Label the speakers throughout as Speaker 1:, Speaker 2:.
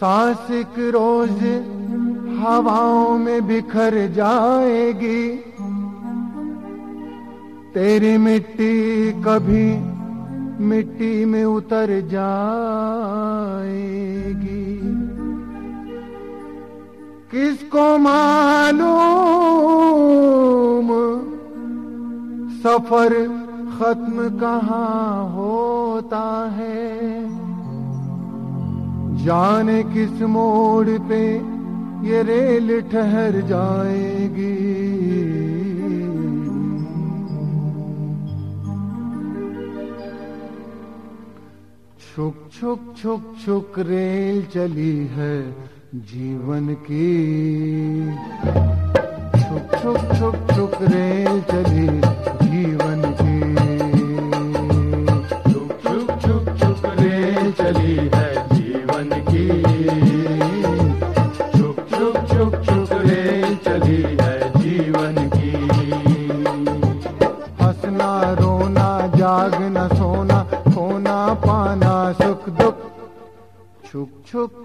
Speaker 1: सांसिक रोज हवाओं में बिखर जाएगी। तेरी मिट्टी कभी मिट्टी में उतर जाएगी। किसको मालूम सफ़र खत्म कहाँ होता है? जाने किस मोड़ पे ये रेल ठहर जाएगी। छुक छुक छुक छुक रेल चली है जीवन की। छुक छुक छुक छुक रेल चली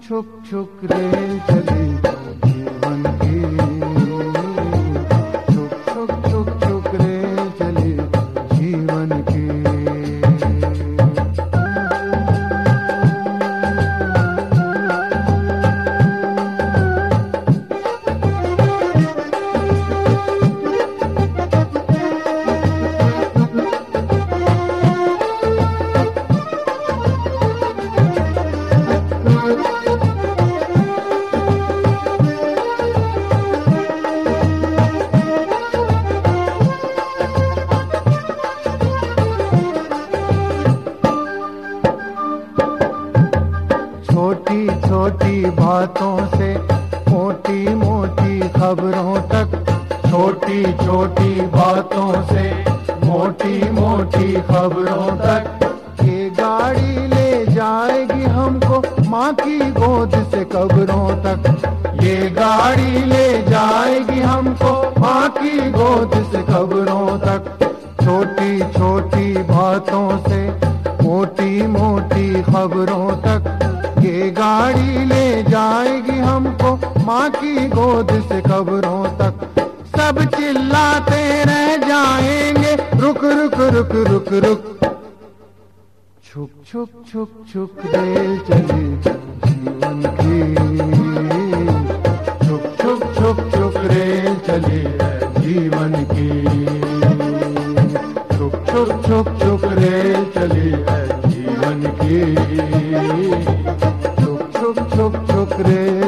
Speaker 2: छुक छुक
Speaker 1: बातों से, मोटी मोटी खबरों तक,
Speaker 2: छोटी छोटी बातों से, मोटी मोटी खबरों तक।
Speaker 1: ये गाड़ी ले जाएगी हमको, माँ की गोद से कब्रों तक।
Speaker 2: ये गाड़ी ले जाएगी हमको,
Speaker 1: माँ की गोद से कब्रों तक। छोटी छोटी बातों से, मोटी मोटी खबरों माँ की गोद से कब्रों तक सब चिल्लाते रह जाएँगे। रुक रुक रुक रुक रुक। छुक छुक छुक छुक रेल चली जीवन की। छुक छुक छुक छुक रेल चले जीवन की। छुक छुक छुक छुक रेल चली जीवन की। छुक छुक छुक छुक रेल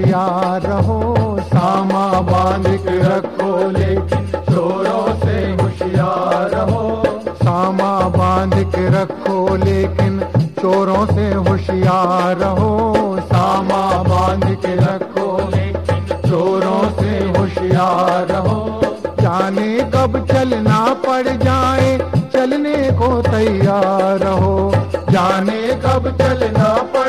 Speaker 1: होशियार रहो, सामा बाँध के रखो लेकिन
Speaker 2: चोरों से होशियार रहो।
Speaker 1: सामा बाँध के रखो लेकिन चोरों से होशियार रहो। सामा बाँध के रखो
Speaker 2: लेकिन
Speaker 1: चोरों से होशियार रहो। जाने कब चलना पड़ जाए, चलने को तैयार रहो। जाने कब चलना पड़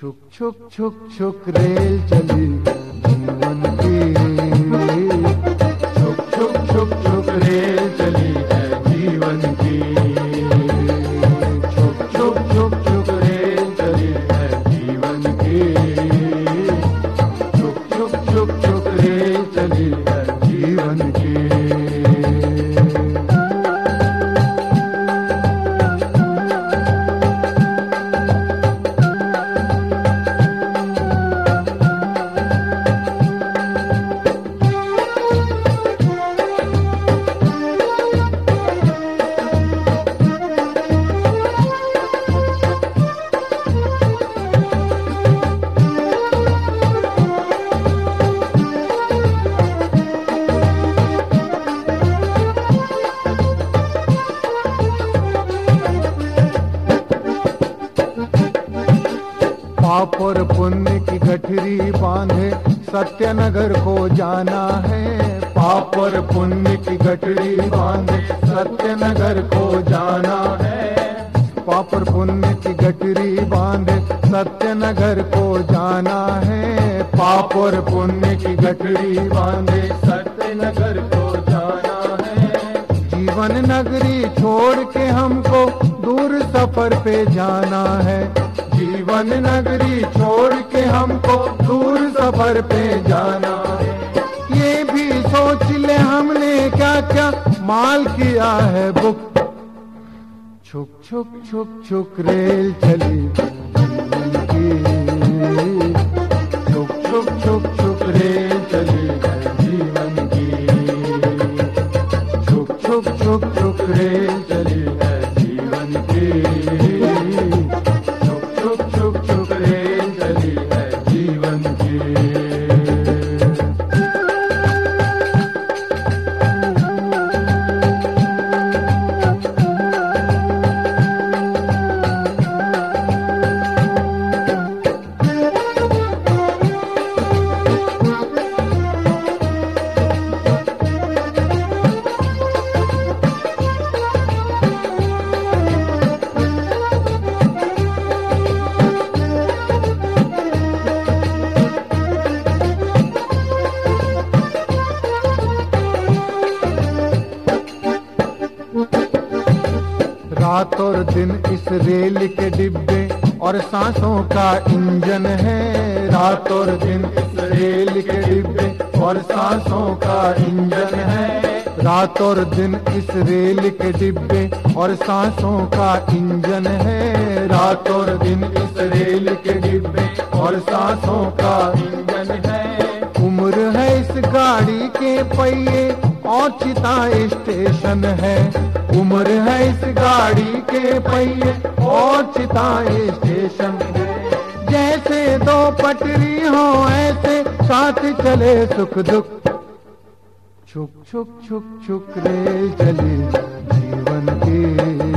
Speaker 1: छुक छुक छुक छुक रेल चली। और पुण्य की गठरी बांधे, सत्यनगर को जाना है। पाप और पुण्य की गठरी बांधे, सत्यनगर को जाना है। पाप और पुण्य की गठरी बांधे, सत्यनगर को जाना है। पाप और पुण्य की गठरी बांधे,
Speaker 2: सत्यनगर को जाना है।
Speaker 1: जीवन नगरी छोड़ के हमको दूर सफ़र पे जाना है। जीवन नगरी छोड़ के हमको दूर सफ़र पे जाना ये भी सोच ले हमने क्या क्या माल किया है बुक। छुक छुक छुक छुक रेल चली छुक छुक छुक छुक रेल चली जीवन की। छुक छुक छुक छुक रेल
Speaker 2: चली जीवन की।
Speaker 1: रात और दिन इस रेल के डिब्बे और सांसों का इंजन है। रात और दिन इस रेल के डिब्बे और सांसों का इंजन है। रात और दिन इस रेल के डिब्बे और सांसों का इंजन है। रात और दिन इस रेल के डिब्बे और सांसों का इंजन है। उम्र है इस गाड़ी के पहिए, और चिता स्टेशन है। उम्र है इस गाड़ी के पहिए और चिता स्टेशन जैसे दो पटरी हो, ऐसे साथ चले सुख दुख। छुक छुक छुक छुक रे चले जीवन के।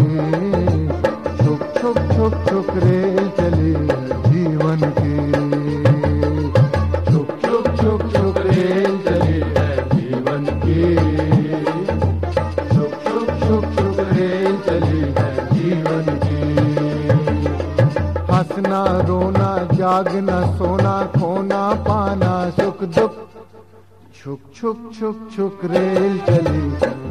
Speaker 1: रोना सोना खोना पाना सुख दुख। छुक छुक छुक छुक रेल चली।